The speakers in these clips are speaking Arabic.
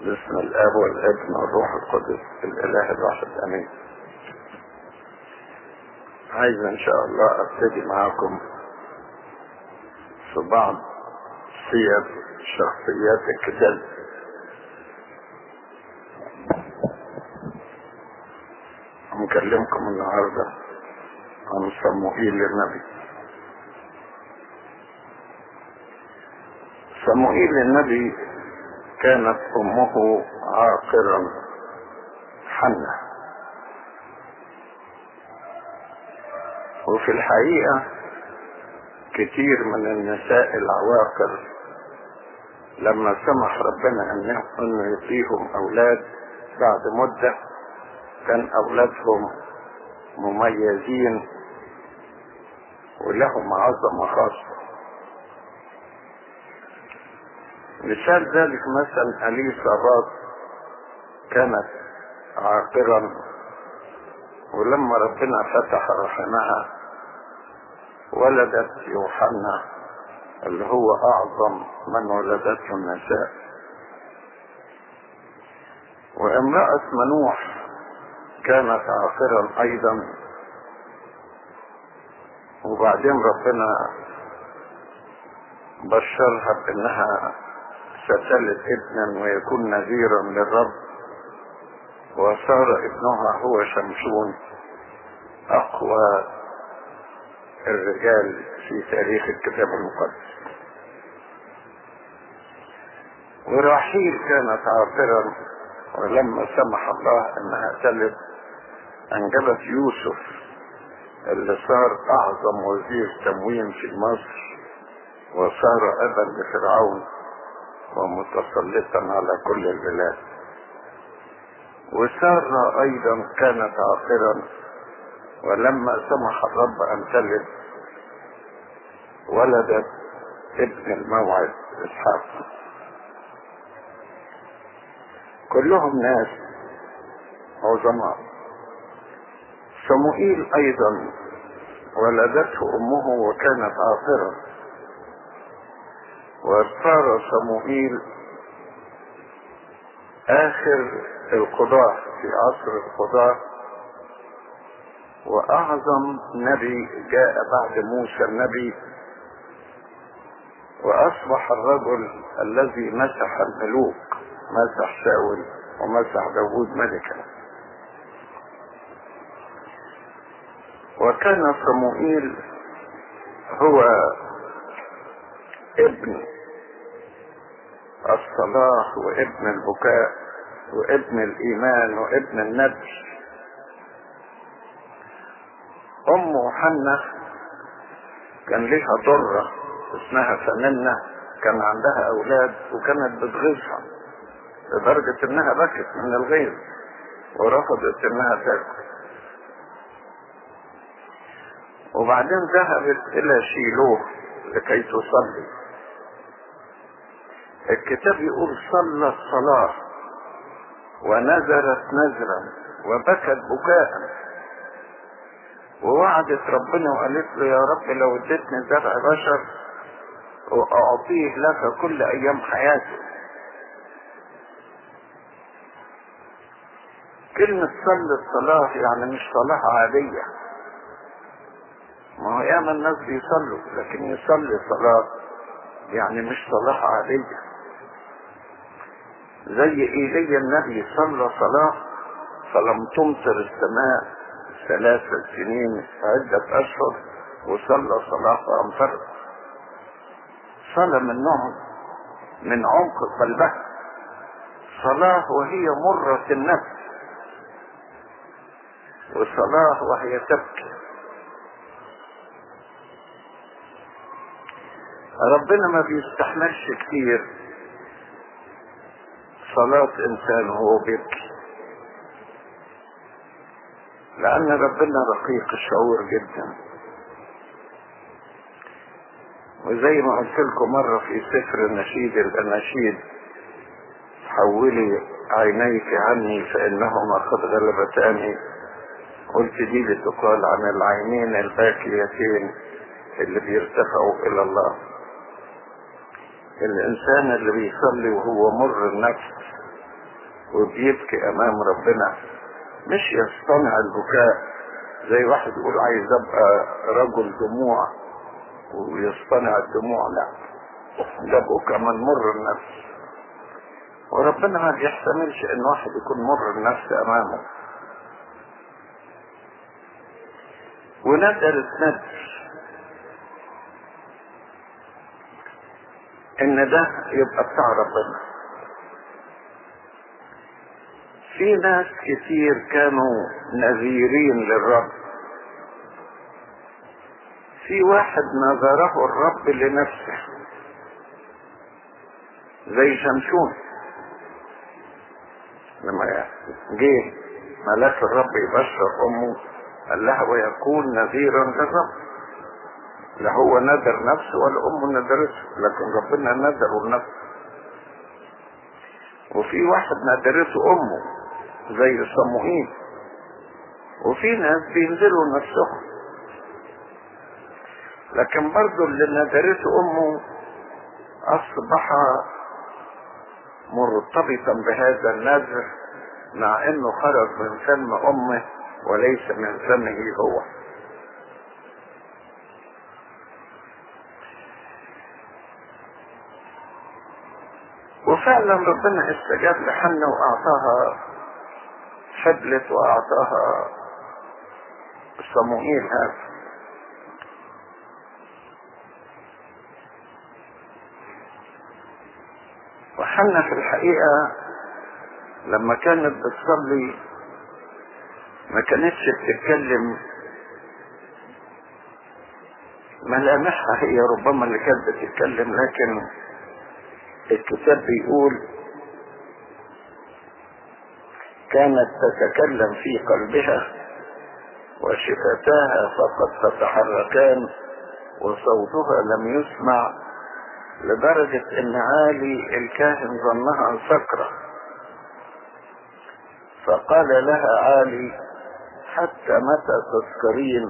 باسم الآب والابن والروح القدس الإله الواحد آمين. عايز إن شاء الله أبتدي معاكم في بعض سير شخصيات الكتاب. هنكلمكم النهارده عن صموئيل النبي. صموئيل النبي كانت أمه عاقرا. حنة. وفي الحقيقة كتير من النساء العواقر لما سمح ربنا إنه يعطيهم أولاد بعد مدة كان أولادهم مميزين ولهم عظمة خاصة. مثال ذلك مثلا اليسابات كانت عاقرا ولما ربنا فتح رحمها ولدت يوحنا اللي هو أعظم من ولدته النساء. وامرأة منوح كانت عاقرا أيضا. وبعدين ربنا بشرها بأنها ستلد ابنا ويكون نذيرا للرب. وصار ابنها هو شمشون أقوى الرجال في تاريخ الكتاب المقدس. وراحيل كانت عاقرا ولما سمح الله أنها تلد أنجبت يوسف اللي صار أعظم وزير تموين في مصر وصار أبا لفرعون. ومتسلطا على كل البلاد. وسارة أيضا كانت عاقرا ولما سمح الرب أن تلد ولدت ابن الموعد إسحاق. كلهم ناس عظماء. صموئيل أيضا ولدته أمه وكانت عاقرة وصار صموئيل آخر القضاة في عصر القضاة وأعظم نبي جاء بعد موسى النبي وأصبح الرجل الذي مسح الملوك مسح شاول ومسح داود ملكا. وكان صموئيل هو ابن الصلاح وابن البكاء وابن الإيمان وابن النبي امه حنة كان لها ضرة اسمها فننة كان عندها أولاد وكانت بتغيظها لدرجة إنها بكت من الغيظ ورفضت إنها تاكل. وبعدين ذهبت إلى شيلوه لكي تصلي. الكتاب يقول صلى الصلاة ونذرت نذرا وبكت بكاء ووعدت ربنا وقالت له يا رب لو اديتني زرع بشر وأعطيه لك كل أيام حياتي. كلمة صلي الصلاة يعني مش صلاة عادية. ما هو ياما الناس بيصلوا لكن يصلي صلاة يعني مش صلاة عادية. زي ايليا النبي صلى صلاة فلم تمطر السماء ثلاثة سنين عدة أشهر وصلى صلاة فامطرت صلاة من نوع من عمق قلبها صلاة وهي مرة النفس وصلاة وهي تبكي. ربنا ما بيستحملش كتير. صلاة انسان وهو بيبكي لأن ربنا رقيق الشعور جدا. وزي ما قلت لكم مرة في سفر النشيد الاناشيد حولي عينيك عني فإنهما قد غلبتاني قلت دي بتقال عن العينين الباكيتين اللي بيرتفعوا إلى الله. الإنسان اللي بيصلي وهو مر النفس وبيبكي أمام ربنا مش يصطنع البكاء زي واحد يقول عايز أبقى رجل دموع ويصطنع الدموع لا ده بكى من مر النفس. وربنا ما بيحتملش إن واحد يكون مر النفس أمامه. وندرت ندر إن ده يبقى بتاع ربنا. في ناس كتير كانوا نذيرين للرب. في واحد نظره الرب لنفسه. زي شمشون. لما جه ملاك الرب يبشر أمه قال لها ويكون نذيرا للرب. لا هو ندر نفسه ولا أمه ندرته لكن ربنا ندره لنفسه وفي واحد ندرته أمه زي صموئيل. وفي ناس بينزلوا نفسهم. لكن برضو اللي ندرته أمه أصبح مرتبطا بهذا النذر مع إنه خرج من فم أمه وليس من فمه هو. وفعلا ربنا استجاب لحنا وأعطاها حبلت وأعطاها صموئيل هذا. وحنا في الحقيقة لما كانت بتصلي ما كانتش بتتكلم ملامحها هي ربما اللي كانت بتتكلم لكن الكتاب بيقول كانت تتكلم في قلبها وشفتاها فقد تتحركان وصوتها لم يسمع لدرجة إن عالي الكاهن ظنها سكرة. فقال لها عالي حتى متى تسكرين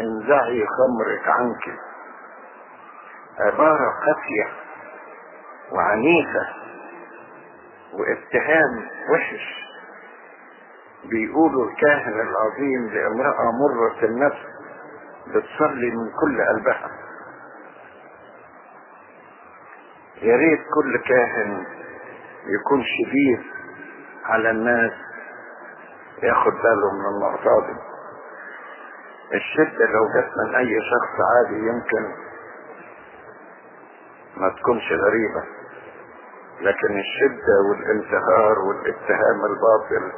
انزعي خمرك عنك؟ عبارة قاسية وعنيفة واتهام وحش. بيقولوا الكاهن العظيم لامرأة مرة النفس بتصلي من كل قلبها. يا ريت كل كاهن يكون شديد على الناس ياخد باله من النقطة الشدة لو جت من أي شخص عادي يمكن ما تكونش غريبة. لكن الشدة والانتهار والاتهام الباطل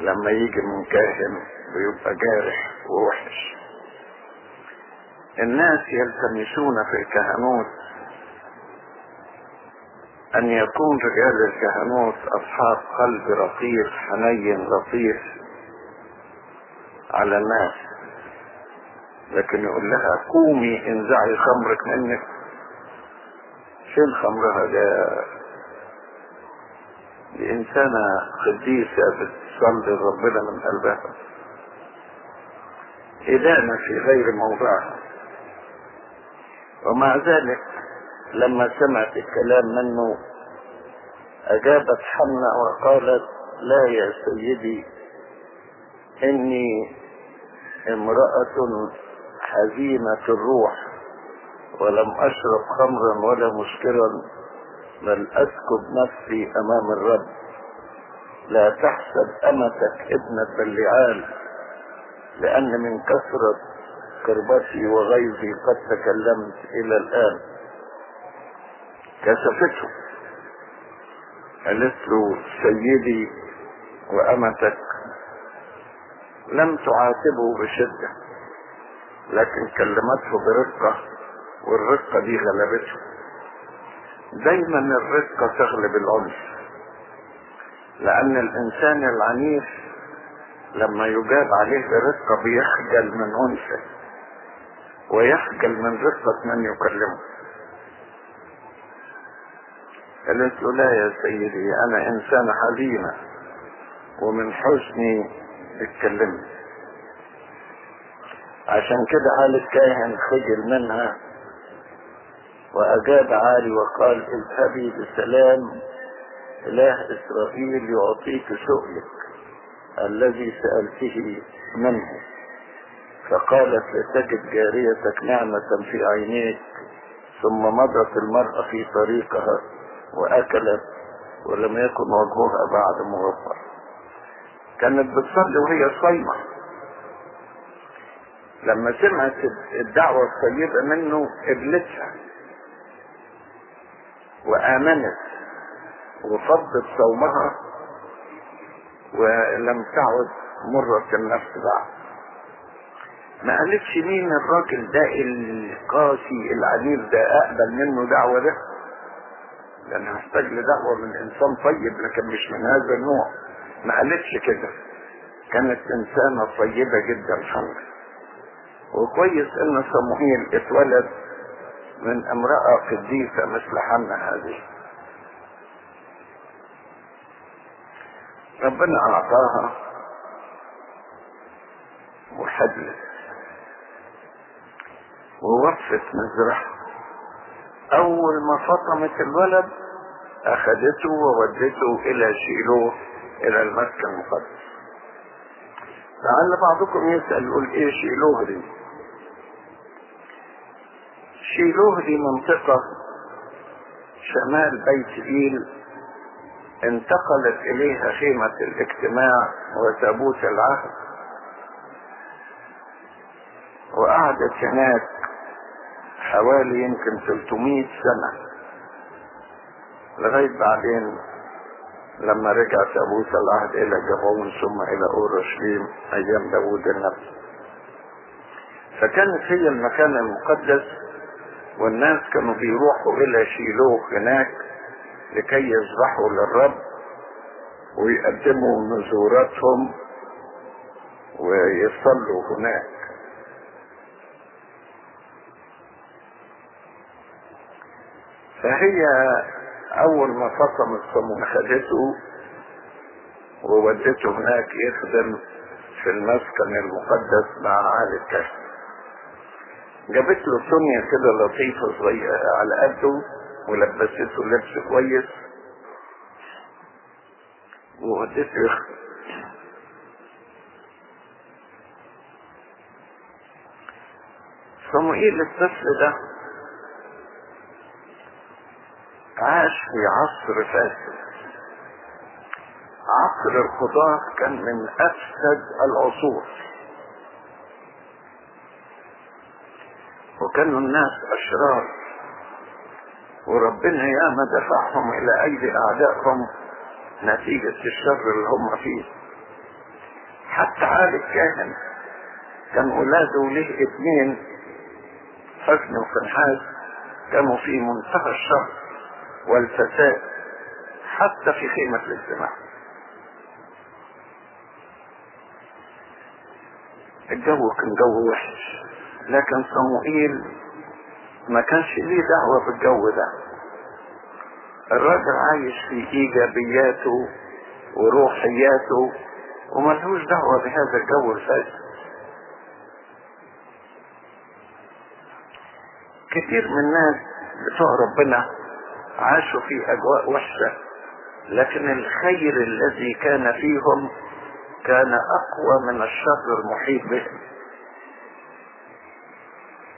لما يجي من كاهن بيبقى جارح ووحش. الناس يلتمسون في الكهنوت. أن يكون رجال الكهنوت أصحاب قلب رقيق حنين لطيف على الناس. لكن يقول لها قومي انزعي خمرك منك. فين خمرها؟ ده دي إنسانة قديسة بتصلي ربنا من قلبها إدانة في غير موضعها ومع ذلك لما سمعت الكلام منه أجابت حنة وقالت لا يا سيدي إني امرأة حزينة الروح ولم أشرب خمرا ولا مسكرا بل أسكب نفسي أمام الرب. لا تحسب أمتك ابنة بلعال لأن من كثرة كربتي وغيظي قد تكلمت إلى الآن. كسفته قالت له سيدي وأمتك. لم تعاتبه بشدة لكن كلمته برقة والرقة دي غلبته. دايما الرقة تغلب العنف. لأن الإنسان العنيف لما يجاب عليه برقة بيخجل من عنفه ويخجل من رقة من يكلمه. قالت له لا يا سيدي أنا إنسانة حزينة ومن حزني اتكلمت عشان كده عالي الكاهن خجل منها وأجاب عالي وقال اذهبي بسلام إله إسرائيل يعطيك سؤلك الذي سألته منه. فقالت لتجد جاريتك نعمة في عينيك. ثم مضت المرأة في طريقها وأكلت ولم يكن وجهها بعد مغفر كانت بتصلي وهي صايمة. لما سمعت الدعوة الطيبة منه قبلتها وآمنت وفضت صومها ولم تعد مرة النفس بعد. ما قالتش مين الراجل ده القاسي العنيف ده أقبل منه دعوة ده؟ لأن هحتاج لدعوة من إنسان طيب لكن مش من هذا النوع. ما قالتش كده. كانت إنسانة طيبة جدا حمد وكويس إن صموئيل اتولد من امرأة قديسة مثل حنا هذه. ربنا أعطاها وحبلت ووقفت مزرعة. أول ما فطمت الولد أخذته وودته إلى شيلوه إلى المسكن المقدس لعل بعضكم يسأل يقول إيه شيلوه دي شيلوه دي منطقة شمال بيت إيل انتقلت إليها خيمة الاجتماع وتابوت العهد. وقعدت هناك حوالي يمكن 300 سنة لغاية بعدين لما رجع تابوت العهد إلى جبعون ثم إلى أورشليم أيام داوود النبي. فكانت هي المكان المقدس والناس كانوا بيروحوا إلى شيلوه هناك لكي يذبحوا للرب ويقدموا نزوراتهم ويصلوا هناك. فهي أول ما فطم الصمون خدته وودته هناك يخدم في المسكن المقدس مع أهل الكهف جابت له سمية كده لطيفة صغيرة على قده ولبسته لبس كويس. يخدم صموئيل الطفل ده؟ عاش في عصر فاسد. عصر القضاة كان من أفسد العصور. وكانوا الناس أشرار. وربنا ياما دفعهم إلى أيدي أعدائهم نتيجة الشر اللي هم فيه. حتى عاد الكاهن كان أولاده له اتنين حسن وفنحاس كانوا في منتهى الشر والفساد حتى في خيمة الاجتماع. الجو كان جو وحش. لكن صموئيل ما كانش ليه دعوة بالجو ده. الراجل عايش في إيجابياته وروحياته وملهوش دعوة بهذا الجو الفاسد كتير من الناس بتوع ربنا عاشوا في أجواء وحشة لكن الخير الذي كان فيهم كان أقوى من الشر المحيط بهم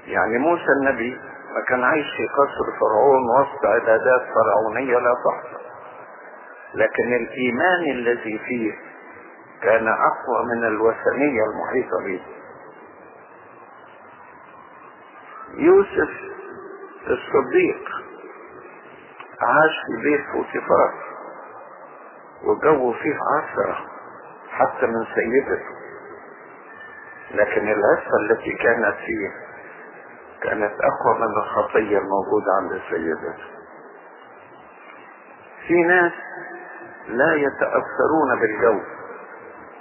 يعني موسى النبي ما كان عايش في قصر فرعون وسط عبادات فرعونية لا تحصى. لكن الإيمان الذي فيه كان أقوى من الوثنية المحيطة به. يوسف الصديق عاش في بيت فوتيفار وجو فيه عثرة حتى من سيدته. لكن العفة التي كانت فيه كانت أقوى من الخطية الموجودة عند سيدته في ناس لا يتأثرون بالجو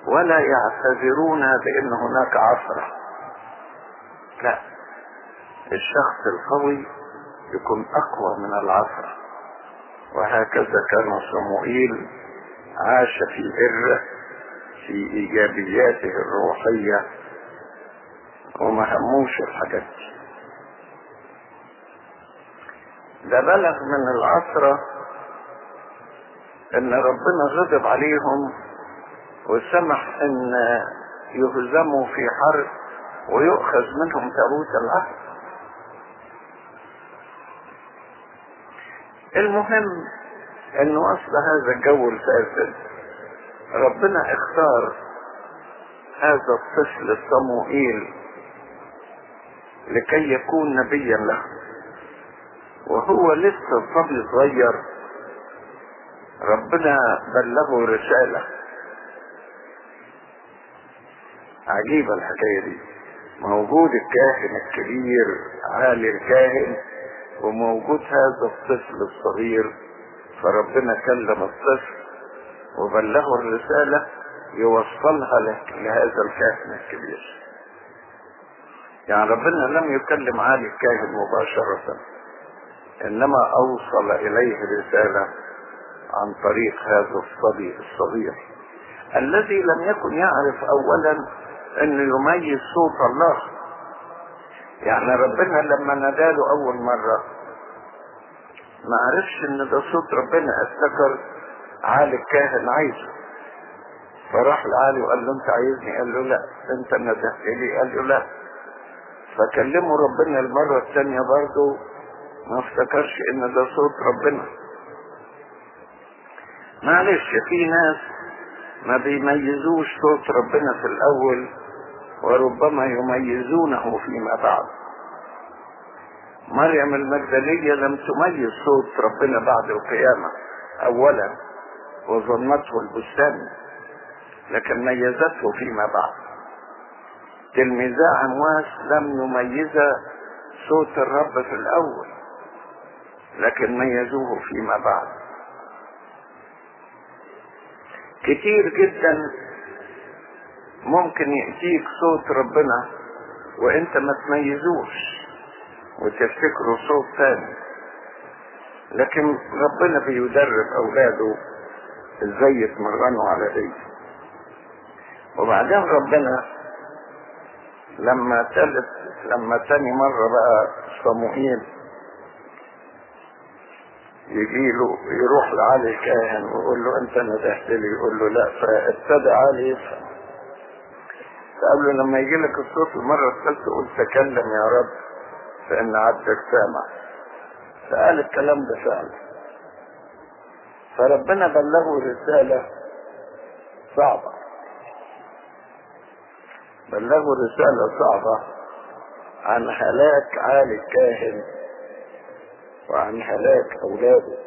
ولا يعتذرون بأن هناك عثرة لا الشخص القوي يكون أقوى من العثرة وهكذا كان صموئيل عاش في بره في إيجابياته الروحية وما هموش الحاجات دي. ده بلغ من العصرة إن ربنا غضب عليهم وسمح إن يهزموا في حرب ويؤخذ منهم تابوت العهد. المهم ان وصل هذا الجو الفاسد. ربنا اختار هذا الطفل صموئيل لكي يكون نبيا له. وهو لسه صبي صغير. ربنا بلغه رسالة. عجيبة الحكاية دي. موجود الكاهن الكبير عالي الكاهن وموجود هذا الطفل الصغير. فربنا كلم الطفل وبلغه الرسالة يوصلها لهذا الكاهن الكبير. يعني ربنا لم يكلم عالي الكاهن مباشرة. إنما أوصل إليه رسالة عن طريق هذا الصبي الصغير الذي لم يكن يعرف اولا انه يميز صوت الله. يعني ربنا لما ناداله أول مرة ما عرفش إن ده صوت ربنا افتكر عالي الكاهن عايزه. فراح لعالي وقال له أنت عايزني؟ قال له لا أنت ندهت لي. قال له لا. فكلمه ربنا المرة الثانية برضه ما افتكرش إن ده صوت ربنا. معلش في ناس ما بيميزوش صوت ربنا في الأول وربما يميزونه فيما بعد. مريم المجدلية لم تميز صوت ربنا بعد القيامة اولا وظنته البستان لكن ميزته فيما بعد. تلميذا عمواس لم يميز صوت الرب في الأول. لكن ميزوه فيما بعد. كتير جدا ممكن يأتيك صوت ربنا وإنت ما تميزوش وتفتكره صوت ثاني لكن ربنا بيدرب أولاده إزاي يتمرنوا على إيه وبعدين ربنا لما تلت لما تاني مرة بقى صموئيل يجي له يروح لعلي الكاهن ويقول له أنت ندهت لي يقول له لا فابتدى علي يفهم. فقال له لما يجي لك الصوت المرة الثالثة قول تكلم يا رب فإن عبدك سامع. فقال الكلام ده فعلا. فربنا بلغه رسالة صعبة. بلغه رسالة صعبة عن هلاك عالي الكاهن وعن هلاك أولاده.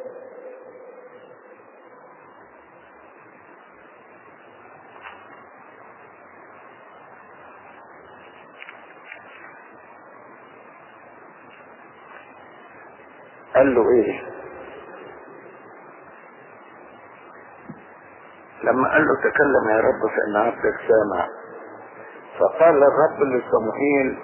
قال له إيه؟ لما قال له تكلم يا رب فإن عبدك سامع. فقال الرب لصموئيل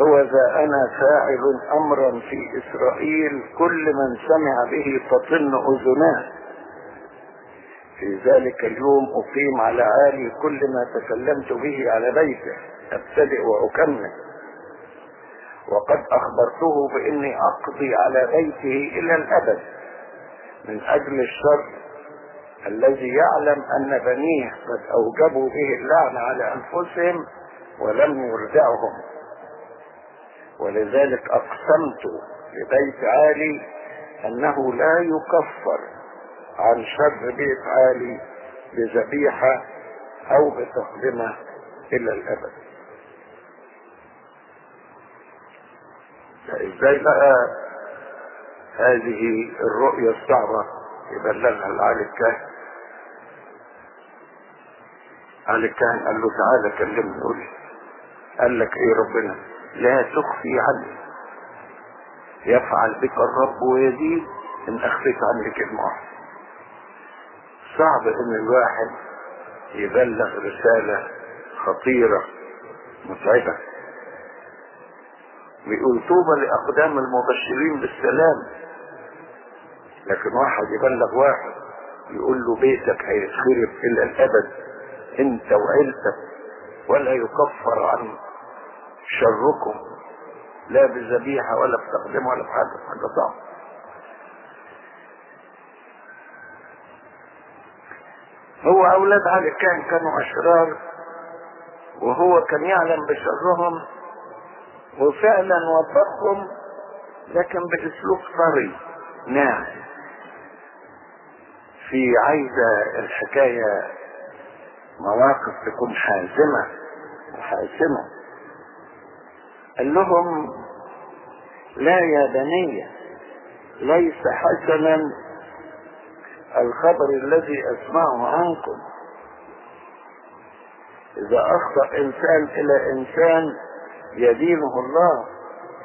هو ذا أنا فاعل أمرا في إسرائيل كل من سمع به تطن أذناه. في ذلك اليوم أقيم على عالي كل ما تكلمت به على بيته أبتدئ وأكمل. وقد أخبرته بإني أقضي على بيته إلى الأبد من أجل الشر الذي يعلم أن بنيه قد أوجبوا به اللعنة على أنفسهم ولم يردعهم. ولذلك أقسمت لبيت عالي أنه لا يكفر عن شر بيت عالي بذبيحة أو بتقدمة إلى الأبد. إزاي بقى هذه الرؤية الصعبة يبلغها لعلي الكاهن؟ علي الكاهن قال له تعالى كلمني قول لي. قال لك إيه ربنا؟ لا تخفي عني يفعل بك الرب ويزيد إن أخفيت كلمة. واحدة صعب إن الواحد يبلغ رسالة خطيرة متعبة. بيقول طوبى لأقدام المبشرين بالسلام. لكن واحد يبلغ واحد يقول له بيتك هيتخرب إلى الأبد. أنت وعيلتك ولا يكفر عن شركم. لا بذبيحة ولا بتقدمة ولا بحاجة. حاجة صعبة. هو أولاد علي كان كانوا أشرار وهو كان يعلم بشرهم وفعلا وبخهم لكن بأسلوب طري ناعم. في عايزة الحكاية مواقف تكون حازمة وحاسمة قال لهم لا يا بني ليس حسنا الخبر الذي أسمعه عنكم. إذا أخطأ إنسان إلى إنسان يدينه الله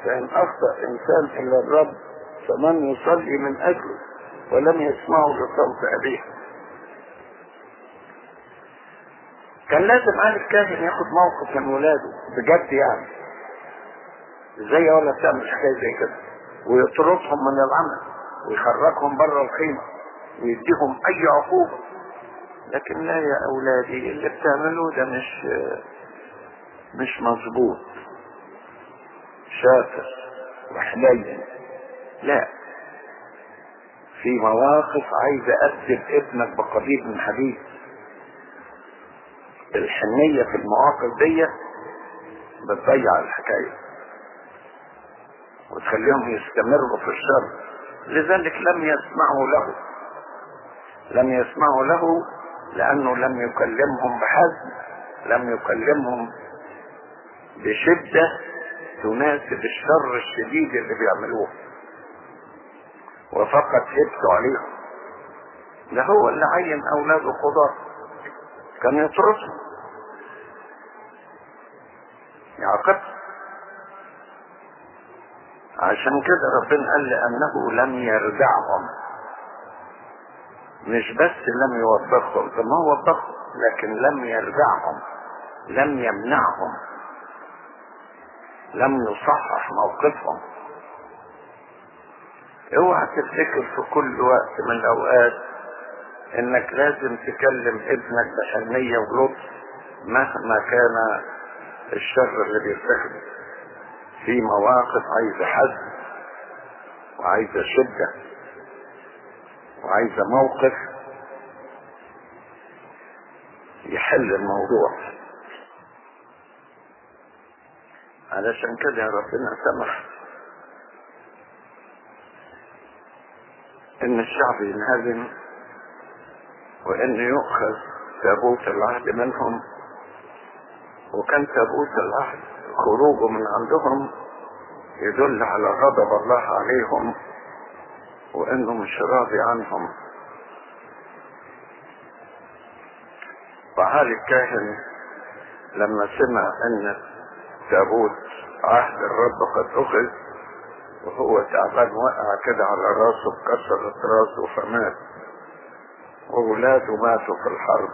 فإن أخطأ إنسان إلى الرب فمن يصلي من أجله ولم يسمعوا لصوت أبيه. كان لازم علي الكاهن ياخد موقف من ولاده بجد يعني. إزاي ولا بتعمل حكاية زي كده. ويطردهم من العمل ويخرجهم بره الخيمة ويديهم أي عقوبة. لكن لا يا أولادي اللي بتعملوه ده مش مش مظبوط. شاطر وحنين. لا. في مواقف عايز أدب ابنك بقضيب من حديد الحنية في المواقف دي بتضيع الحكاية. وتخليهم يستمروا في الشر. لذلك لم يسمعوا له. لم يسمعوا له لأنه لم يكلمهم بحزم لم يكلمهم بشدة تناسب الشر الشديد اللي بيعملوه. وفقط يبكوا عليهم. ده هو اللي عين أولاده قضاة كان يطردهم يعاقب عشان كده ربنا قال لأنه لم يردعهم مش بس لم يوبخهم طب ما هو وبخهم لكن لم يردعهم لم يمنعهم لم يصحح موقفهم. اوعى تفتكر في كل وقت من الأوقات إنك لازم تكلم ابنك بحنية ولطف مهما كان الشر اللي بيرتكبه في مواقف عايزة حزم وعايزة شدة وعايزة موقف يحل الموضوع. علشان كده ربنا سمح إن الشعب ينهزم وإن يؤخذ تابوت العهد منهم. وكان تابوت العهد خروجه من عندهم يدل على غضب الله عليهم وانه مش راضي عنهم. وعالي الكاهن لما سمع إن تابوت عهد الرب قد أخذ وهو تعبان وقع كده على راسه اتكسرت راسه فمات. وولاده ماتوا في الحرب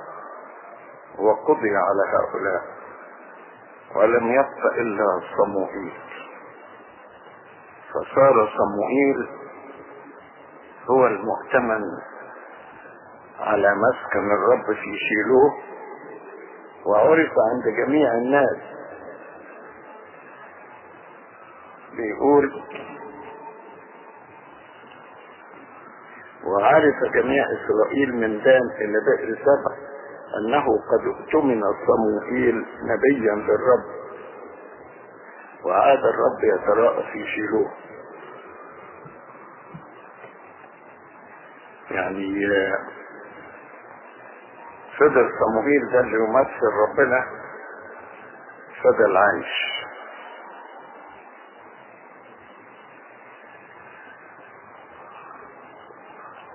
وقضي على هؤلاء. ولم يبق إلا صموئيل. فصار صموئيل هو المؤتمن على مسكن الرب في شيلوه وعرف عند جميع الناس. بيقول وعرف جميع إسرائيل من دان إلى بئر سبع أنه قد اؤتمن صموئيل نبيا للرب وعاد الرب يتراءى في شيلوه. يعني فضل صموئيل ده اللي يمثل ربنا فضل عايش.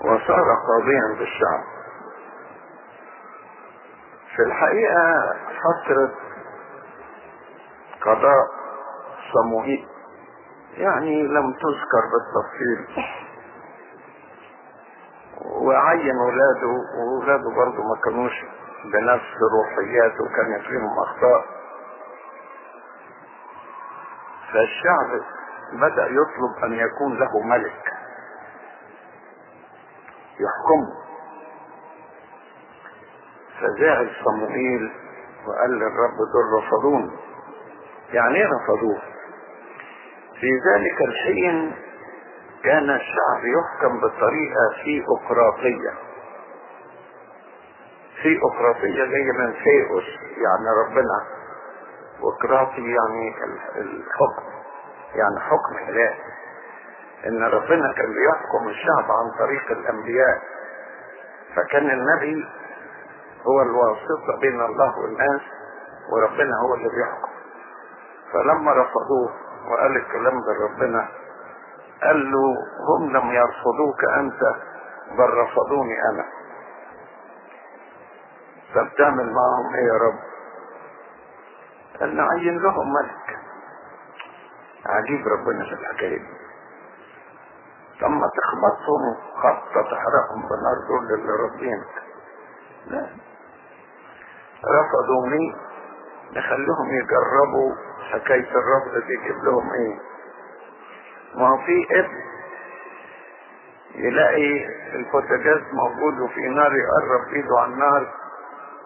وصار قاضيا بالشعب. في الحقيقة فترة قضاء صموئيل يعني لم تذكر بالتفصيل. وعين ولاده وولاده برضه ما كانوش بنفس روحياته وكان فيهم أخطاء. فالشعب بدأ يطلب أن يكون له ملك يحكمه. فزعل صموئيل وقال للرب دول رفضون يعني إيه رفضوه؟ في ذلك الحين كان الشعب يحكم بطريقة ثيوقراطية. ثيوقراطية جاية من ثيوس يعني ربنا. وقراطي يعني الحكم. يعني حكم إله. إن ربنا كان بيحكم الشعب عن طريق الأنبياء. فكان النبي هو الواسطة بين الله والناس وربنا هو اللي بيحكم فلما رفضوه وقال الكلام ده ربنا قال له هم لم يرفضوك أنت بل رفضوني أنا. فبتعمل معهم إيه يا رب؟ قال نعين لهم ملك. عجيب ربنا في الحكاية دي. لما تخبطهم خبطة تحرقهم بالنار دول اللي ربينك لا. رفضوني نخليهم يجربوا حكاية الرفض دي يجيب لهم إيه؟ ما هو في ابن يلاقي البوتاجاز موجود وفي نار يقرب إيده على النار.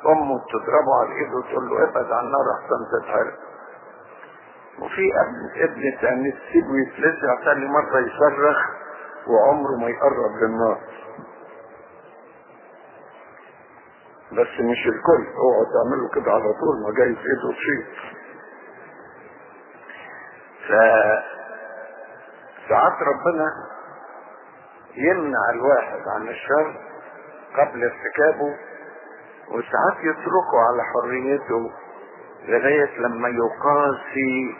أمه تضربه على ايده وتقول له ابعد عن النار أحسن تتحرق وفي ابن ابن تاني تسيبه يتلسع تاني مرة يصرخ وعمره ما يقرب للنار. بس مش الكل. اوعوا تعملوا كده على طول ما جاي في ايده شيء. ف ساعات ربنا يمنع الواحد عن الشر قبل ارتكابه وساعات يتركه على حريته لغاية لما يقاسي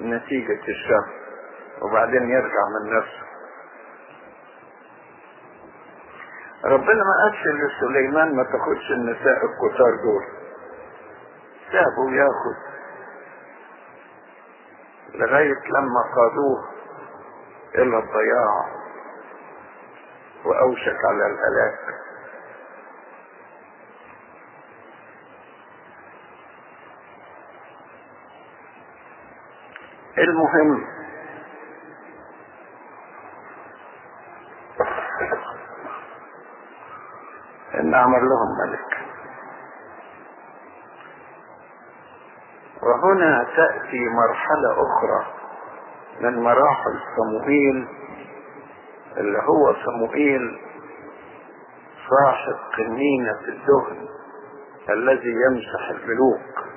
نتيجة الشر وبعدين يرجع من نفسه. ربنا ما قالش لسليمان ما تاخدش النساء الكتار دول. سابه ياخد لغاية لما قادوه إلى الضياع وأوشك على الهلاك. المهم اعمل لهم ملك وهنا تأتي مرحلة أخرى من مراحل صموئيل اللي هو صموئيل صاحب قنينة الدهن الذي يمسح الملوك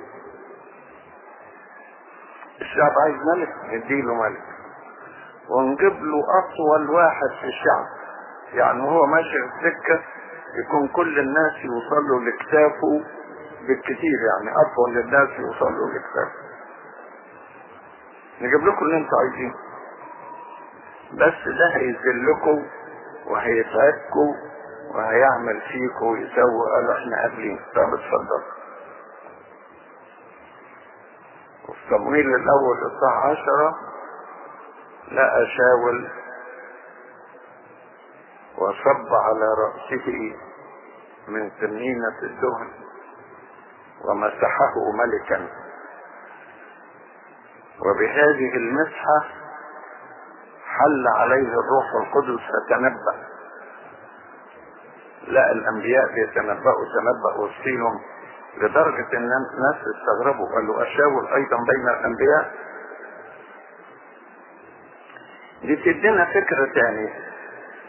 الشعب عايز ملك نديله ملك. ونجيب له أطول واحد في الشعب. يعني هو ماشي في السكة يكون كل الناس يوصلوا لكتافه بالكثير يعني اطول للناس يوصلوا لكتاب نجيب لكم اللي أنتوا عايزينه. بس ده هيذلكم وهيتعبكم وهيعمل فيكم ويسوي قالوا إحنا قابلين. طب اتفضل. وفي تمويل الأول الساعة عشرة لقى شاول وصب على رأسه من سنينة الدهن ومسحه ملكا. وبهذه المسحة حل عليه الروح القدس فتنبأ. لا الأنبياء بيتنبأوا تنبأ وسطيهم لدرجة إن الناس استغربوا قالوا اشاور أيضا بين الأنبياء؟ دي تدينا فكرة تانية.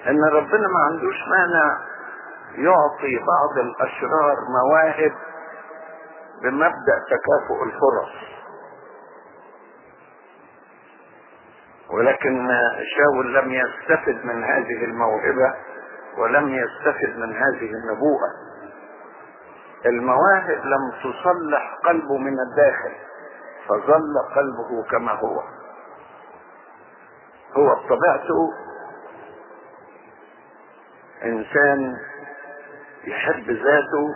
إن ربنا ما عندوش مانع يعطي بعض الأشرار مواهب بمبدأ تكافؤ الفرص. ولكن شاول لم يستفد من هذه الموهبة ولم يستفد من هذه النبوءة. المواهب لم تصلح قلبه من الداخل فظل قلبه كما هو. هو بطبيعته إنسان يحب ذاته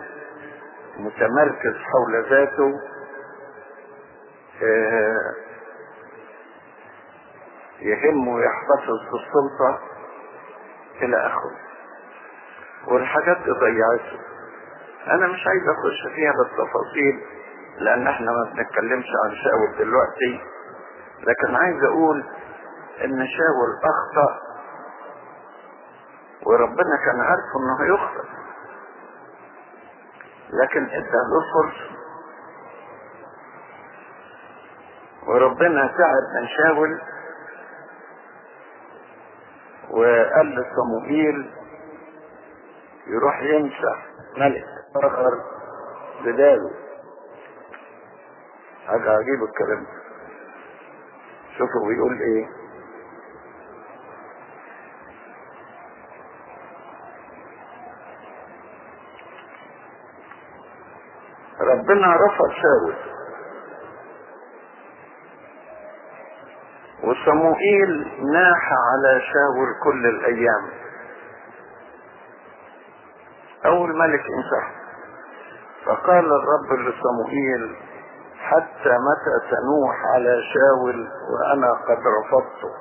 متمركز حول ذاته يهمه يحتفظ بالسلطة إلى آخره. والحاجات دي ضيعته. أنا مش عايز أخش فيها بالتفاصيل لأن إحنا ما بنتكلمش عن شاول دلوقتي لكن عايز أقول إن شاول أخطأ وربنا كان عارف إنه هيخطئ. لكن إدى له فرصة. وربنا تعب من شاول. وقال لصموئيل يروح يمسح ملك آخر بداله. حاجة عجيب الكلام. شوفوا بيقول إيه؟ ربنا رفض شاول وصموئيل ناح على شاول كل الأيام. أول ملك انسحب فقال الرب لصموئيل حتى متى تنوح على شاول وأنا قد رفضته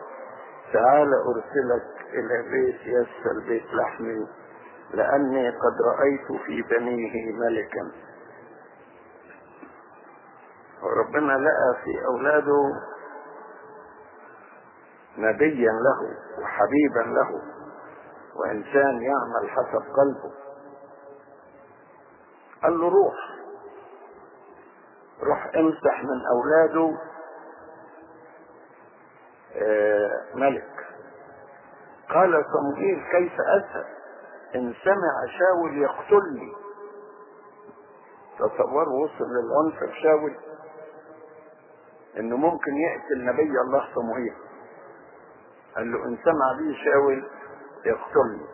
تعال أرسلك إلى بيت يسر بيت لحمي لأني قد رأيت في بنيه ملكا. وربنا لقى في أولاده نبيا له وحبيبا له وإنسان يعمل حسب قلبه. قال له روح روح امسح من أولاده آه ملك. قال صموئيل كيف اذهب إن سمع شاول يقتلني. تصوروا وصل للعنف شاول إنه ممكن يقتل نبي الله صموئيل قال له إن سمع بي شاول يقتلني.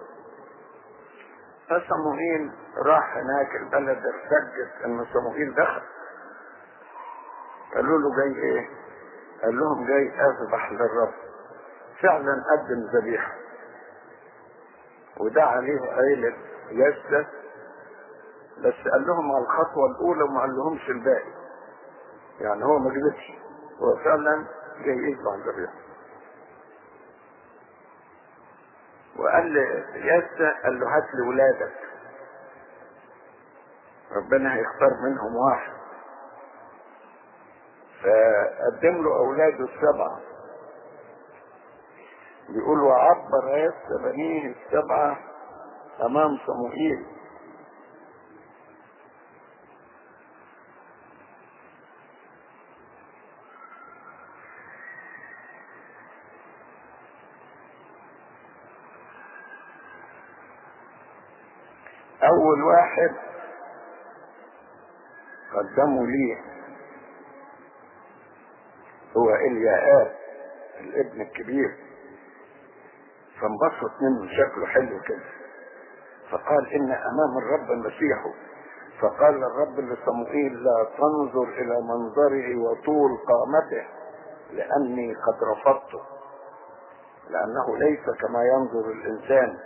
فصموئيل راح هناك البلد ارتجت إن صموئيل دخل. قالوا له جاي إيه؟ قال لهم جاي أذبح للرب. فعلا قدم ذبيحة. وده عليه عيلة يسة بس قال لهم على الخطوة الأولى وما قال لهمش الباقي. يعني هو ما كذبش. هو فعلا جاي يذبح ذبيحه وقال ليسة قال له هات لي ولادك. ربنا هيختار منهم واحد. فقدم له أولاده السبعة. بيقول وعبر يسى بنيه السبعة أمام صموئيل. اول واحد قدموا ليه هو الياءات الابن الكبير. فانبسط منه شكله حلو كده. فقال إن أمام الرب مسيحه فقال الرب لصموئيل لا تنظر إلى منظره وطول قامته لأني قد رفضته. لأنه ليس كما ينظر الإنسان.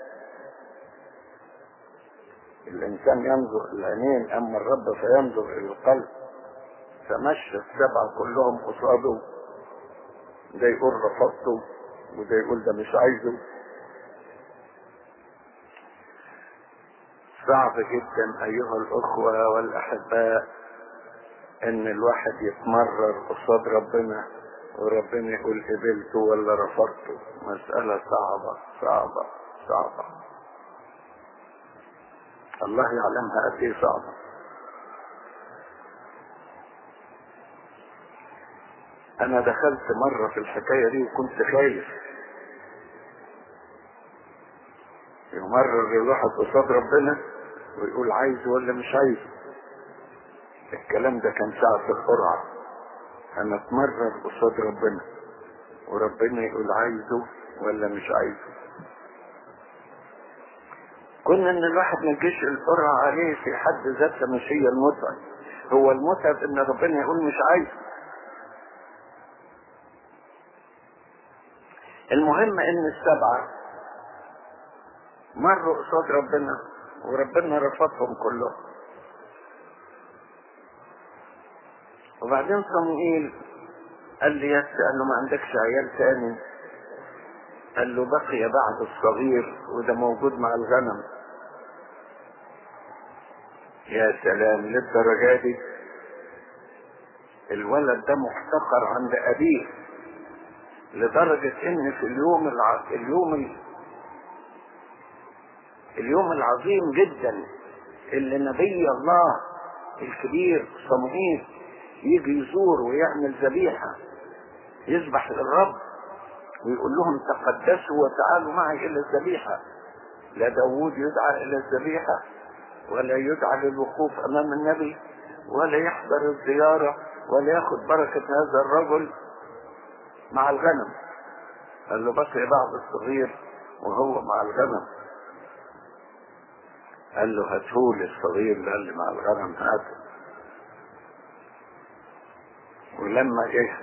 الإنسان ينظر العينين أما الرب فينظر إلى القلب. فمشى السبعه كلهم قصاده. ده يقول رفضته وده يقول ده مش عايزه. صعب جدا أيها الأخوة والأحباء إن الواحد يتمرر قصاد ربنا وربنا يقول قبلته ولا رفضته. مسألة صعبة صعبة صعبة. الله يعلمها قد إيه صعبة. أنا دخلت مرة في الحكاية دي وكنت خايف. يمرر الواحد قصاد ربنا ويقول عايز ولا مش عايز. الكلام ده كان ساعة القرعة. أنا اتمرر قصاد ربنا وربنا يقول عايزه ولا مش عايزه. كنا إن الواحد ما يجيش القرعة عليه في حد ذاتها مش هي المتعب هو المتعب إن ربنا يقول مش عايز. المهم إن السبعة مروا قصاد ربنا وربنا رفضهم كلهم. وبعدين صموئيل قال لي يس قال ما عندكش عيال تاني؟ قال له بقي بعد الصغير وده موجود مع الغنم. يا سلام للدرجة دي. الولد ده محتقر عند أبيه لدرجة إن في اليوم الع... اليوم ال... اليوم العظيم جدا اللي نبي الله الكبير صموئيل يجي يزور ويعمل ذبيحة يذبح للرب. ويقول لهم تقدسوا وتعالوا معي إلى الذبيحة. لا داوود يدعى إلى الذبيحة ولا يدعى للوقوف أمام النبي ولا يحضر الزيارة ولا ياخد بركة هذا الرجل مع الغنم. قال له بقي بعض الصغير وهو مع الغنم. قال له هاتهولي الصغير ده اللي مع الغنم هاته ولما جه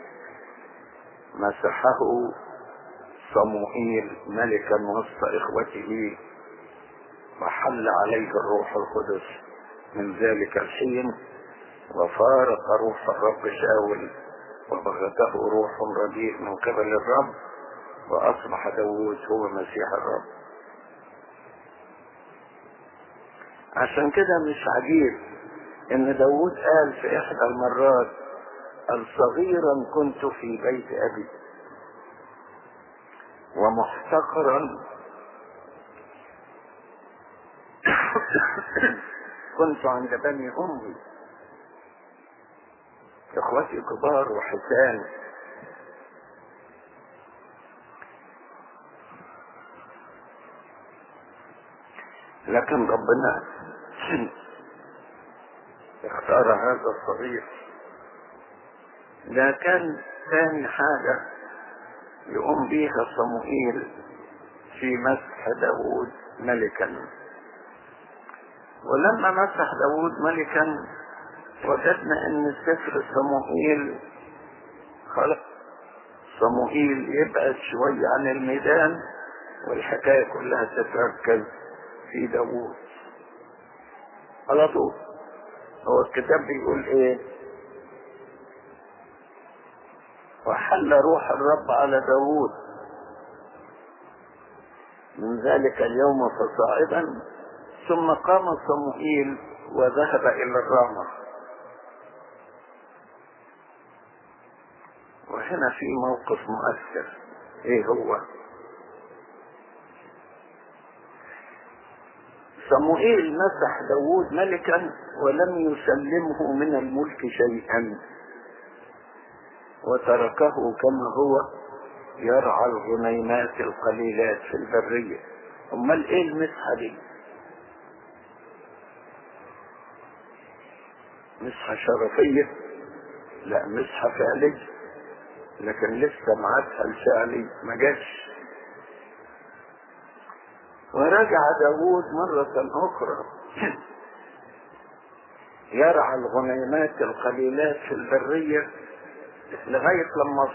مسحه صموئيل ملكا وسط إخوته وحل عليه الروح القدس. من ذلك الحين وفارق روح الرب شاول وبغته روح رديء من قبل الرب وأصبح داوود هو مسيح الرب. عشان كده مش عجيب إن داوود قال في إحدى المرات قال صغيرا كنت في بيت أبي. ومحتقرا. كنت عند بني أمي. إخوتي كبار وحسان. لكن ربنا اختار هذا الصغير. ده كان ثاني حاجة. يقوم بيها صموئيل في مسح داود ملكا. ولما مسح داود ملكا وجدنا إن سفر صموئيل خلق. صموئيل يبعد شوية عن الميدان والحكاية كلها تتركز في داوود على طول. هو الكتاب بيقول إيه؟ وحل روح الرب على داوود. من ذلك اليوم فصاعدا. ثم قام صموئيل وذهب إلى الرامة. وهنا في موقف مؤثر. إيه هو؟ صموئيل مسح داود ملكا ولم يسلمه من الملك شيئا. وتركه كما هو يرعى الغنيمات القليلات في البرية. امال إيه المسحة دي مسحة شرفية. لا مسحة فعلية لكن لسه معادها الفعلي ما جاش. ورجع داود مرة أخرى. يرعى الغنيمات القليلات في البرية. لغاية لما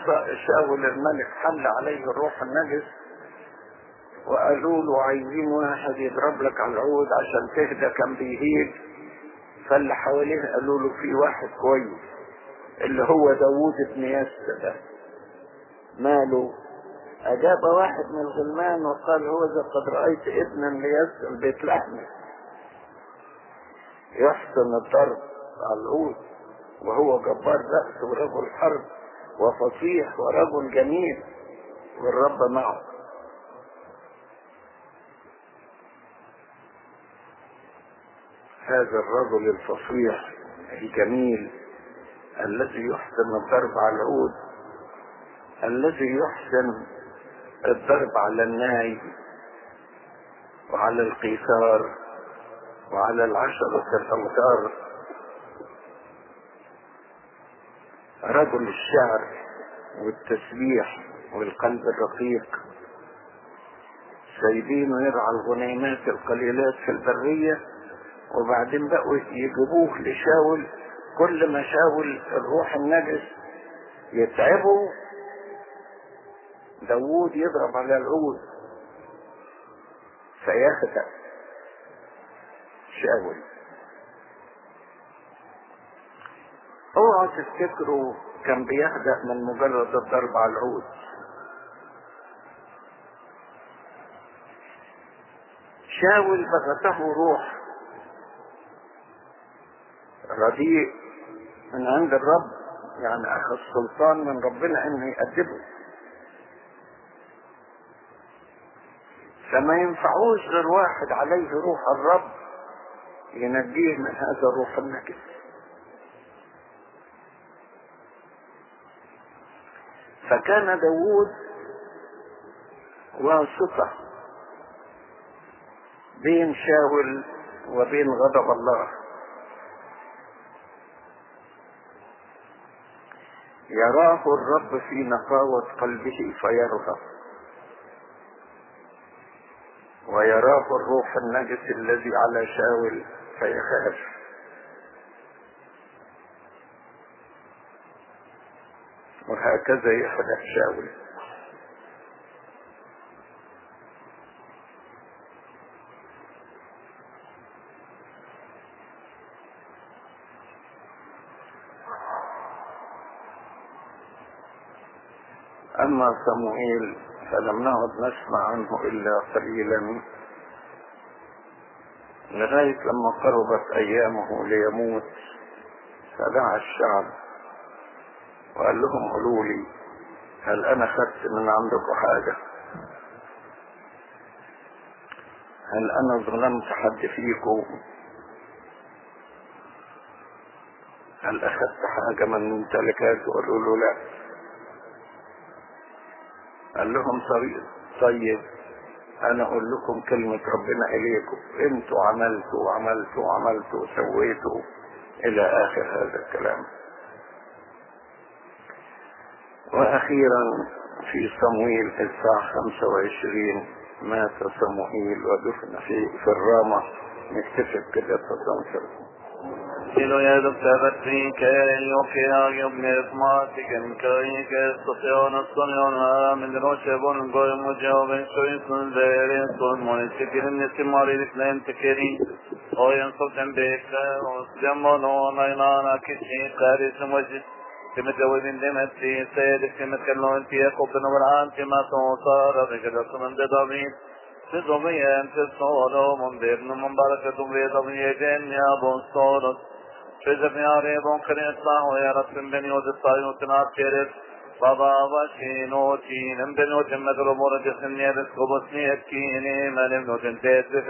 شاول الملك حل عليه الروح النجس وقالوا له عايزين واحد يضرب لك على العود عشان تهدى كان بيهيج. فاللي حواليه قالوا له في واحد كويس اللي هو داوود ابن يسى ده. ماله؟ أجاب واحد من الغلمان وقال هو إذا قد رأيت ابنا ليسأل لحمه يحسن الضرب على العود. وهو جبار بأس ورجل حرب وفصيح ورجل جميل والرب معه. هذا الرجل الفصيح الجميل الذي يحسن الضرب على العود الذي يحسن الضرب على الناي وعلى القيثار وعلى العشرة الأوتار. رجل الشعر والتسبيح والقلب الرقيق. سايبينه يرعى الغنيمات القليلات في البرية وبعدين بقوا يجيبوه لشاول. كل ما شاول الروح النجس يتعبه داوود يضرب على العود فيخدع. شاول. اوعوا تفتكروا كان بيهدأ من مجرد الضرب على العود. شاول بغته روح. رديء من عند الرب يعني أخذ سلطان من ربنا إنه يأدبه فما ينفعوش غير واحد عليه روح الرب ينجيه من هذا الروح النجس. فكان داوود واسطة بين شاول وبين غضب الله. يراه الرب في نقاوة قلبه فيرغب ويراه الروح النجس الذي على شاول فيخاف. وهكذا شاول. أما صموئيل فلم نعد نسمع عنه إلا قليلا. لغاية لما قربت أيامه ليموت فدعا الشعب وقال لهم قولوا لي هل أنا خدت من عندكم حاجة؟ هل أنا ظلمت حد فيكم؟ هل أخذت حاجة من ممتلكاته؟ قالوا له لا. قال لهم طريق طيب أنا أقول لكم كلمة ربنا إليكم. أنتوا عملتوا وعملتوا وعملتوا وسويتوا إلى آخر هذا الكلام. وأخيرا في صمويل الساعة 25 مات صمويل ودفن في في الرامة نكتشف كده التصنفر كيلو يا دكتور بدري كاين يوكي هاي ابن اسماتي كان كاين كاستخيون الصنيون آه من روش يبون مجاوب شوي صن دايري صن موني سكير نسي ماري لك لين أو ينصب جنبيك أو سجمونو نايلانا قاري سمجي kari sumajit, كمتجوزين دمتي سيدك كمتكلمون انتي يقوب بنوران كما توصار رجل من دضمين تضمين تصولو من بيرن من بركة بيضمين جنيا بوصولو Çözüm yarı bon kırıkla o yarattın beni o zıttayı utunat kerif. Baba başin o çiğnim beni o cemmet rumuru cisim niyebis kubus niyetkini melim o cin tesrif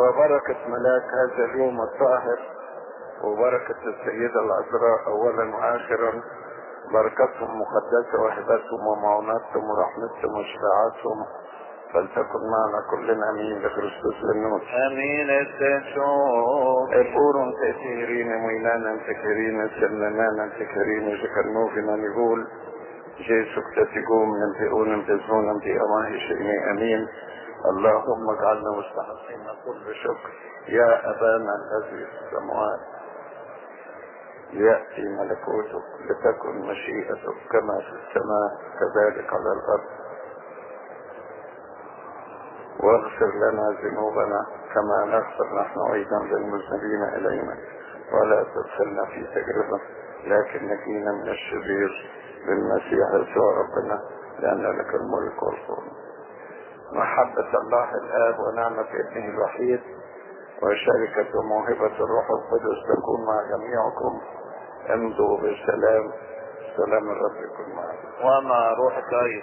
وبركة ملاك هذا اليوم الطاهر وبركة السيدة العذراء أولا وآخرا بركتهم مقدسة وهبتهم ومعوناتهم ورحمتهم وشفاعاتهم فلتكن معنا كلنا آمين بكريستوس النور آمين استشوف ابورون تأثيرين ميلانا تكرين سننانا تكرين جكرنوفنا نقول. جيسو كتتقوم ننتقون نمتزون نمتي أماه شئني أمين. اللهم اجعلنا مستحقين كل شكر يا أبانا الذي في السماوات. يأتي ملكوتك لتكن مشيئتك كما في السماء كذلك على الأرض. واغفر لنا ذنوبنا كما نغفر نحن أيضا للمذنبين إلينا. ولا تدخلنا في تجربة لكن نجينا من الشرير بالمسيح يسوع ربنا لأن لك الملك والقوة محبة الله الآب ونعمة ابنه الوحيد وشركة وموهبة الروح القدس تكون مع جميعكم. أمضوا بالسلام. سلام يكون معكم ومع روحك أيضا